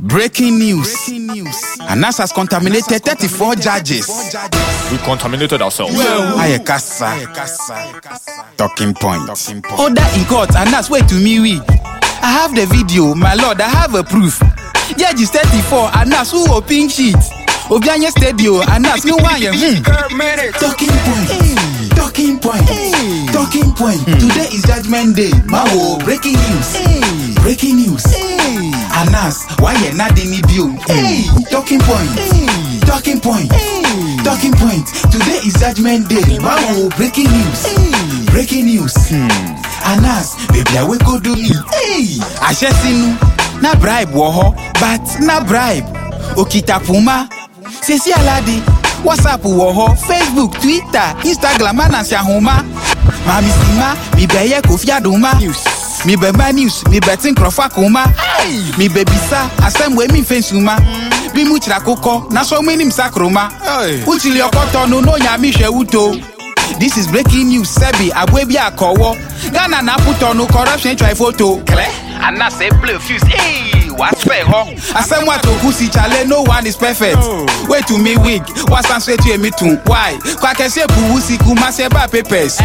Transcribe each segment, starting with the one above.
Breaking news. Anas has contaminated 34 judges. We contaminated ourselves. Ayekasa. Talking point. Order in court. Anas, wait to me, we. I have the video, my lord. I have a proof. Judge is 34. Anas, who pink sheet? Obianye Stadio. Anas, no one. Hmm. Talking point. Talking point. Talking point. Today is Judgment Day. Mawo, breaking news. Breaking news. Anas, why you not in the Hey, talking point. Talking point. Talking point. Today is Judgment Day. Mawo, breaking news. Breaking news. Anas, baby, I will go do me. Hey, àṣẹ sínú. Na bribe wọ̀ hɔ, but na bribe. Òkìtà Puma. Sèṣì Aládé. WhatsApp wọ̀ hɔ, Facebook, Twitter, Instagram, Anansi Ahoma. Màmí Sima, mi bẹ̀ yẹ Kofi Adoma. Mi bẹ̀ ma news, mi bẹ̀ tí nkurɔfo akoma. Mi bẹ̀ bisa, asɛm wei mi nfɛ nsuma. Bí mu kyerɛ akokɔ, na sɔ mu enim sakroma. Wotiri ɔkɔtɔ no n'onyame hwɛ wuto. This is breaking news àbúrò bí àkọ́wọ́. Ghana put on corruption try photo. Àná ṣe play fuse. Wà á fẹ̀ họ. Asẹ́mu àtòkù sí Chale no one is perfect. Wait to me wig, wá sánsó ètò èmi tún. Why? Kwakẹ́sí èkúwú sí kú má ṣe bá papers.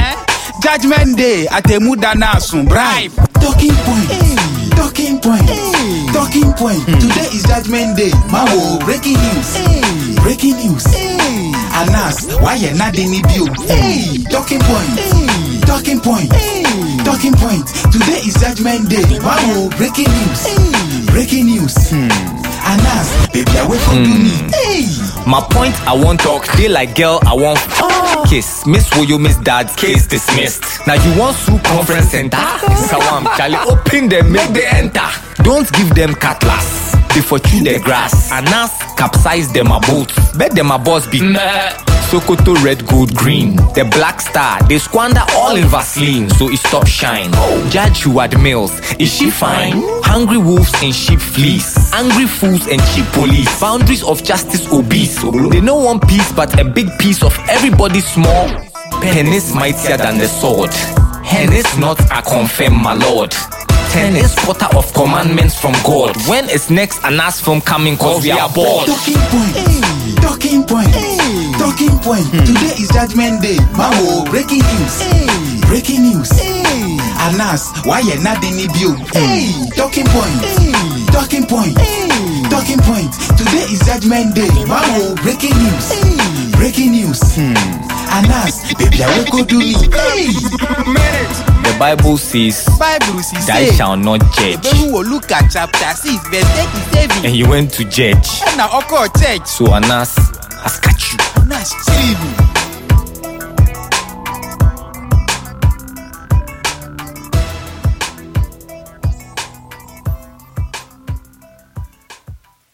Judgment day àtẹ̀mú dáná sùn bribe. Talking point. Talking point. Talking point. Today is judgment day. Mawo breaking news. Breaking news. Anas, why you not in the Hey, talking point. Talking point. Talking point. Today is judgment day. Mawo breaking news. Breaking news. Anas, baby, I wait me. Hey. My point I won't talk, they like girl I want ah. kiss. Miss will you Miss Dad, case dismissed. Now you want sue conference center? Ah. Sawam, Charlie, open them, make they enter. Don't give them cutlass. They for chew the grass. Anas capsize them a boat. Bet them a boss be Sokoto red, gold, green. The black star, they squander all in Vaseline, so it stop shine. Oh. Judge who at mills, is she fine? Hungry wolves and sheep fleece. Angry fools and cheap police. Boundaries of justice obese. They no want peace, but a big piece of everybody small. Pen is mightier than the sword. Hen is not a confirm, my lord. Ten is quarter of commandments from God. When is next Anas film coming? Cause we are bored. Talking point. Talking point. Talking point. Hmm. Today is judgment day. Mawo breaking news. Breaking news. Anas, why you not in the hmm. Hey, talking point. Talking point. Talking point. Today is judgment day. Mawo breaking news. Breaking news. Hmm. Anas, baby, I will go do me. Hey, The Bible says, Bible says. Thou shalt not judge. Ebelu will look at chapter 6, verse 37. And you went to judge. Na ọkọ church. So Anas has catch you. Na shiribu.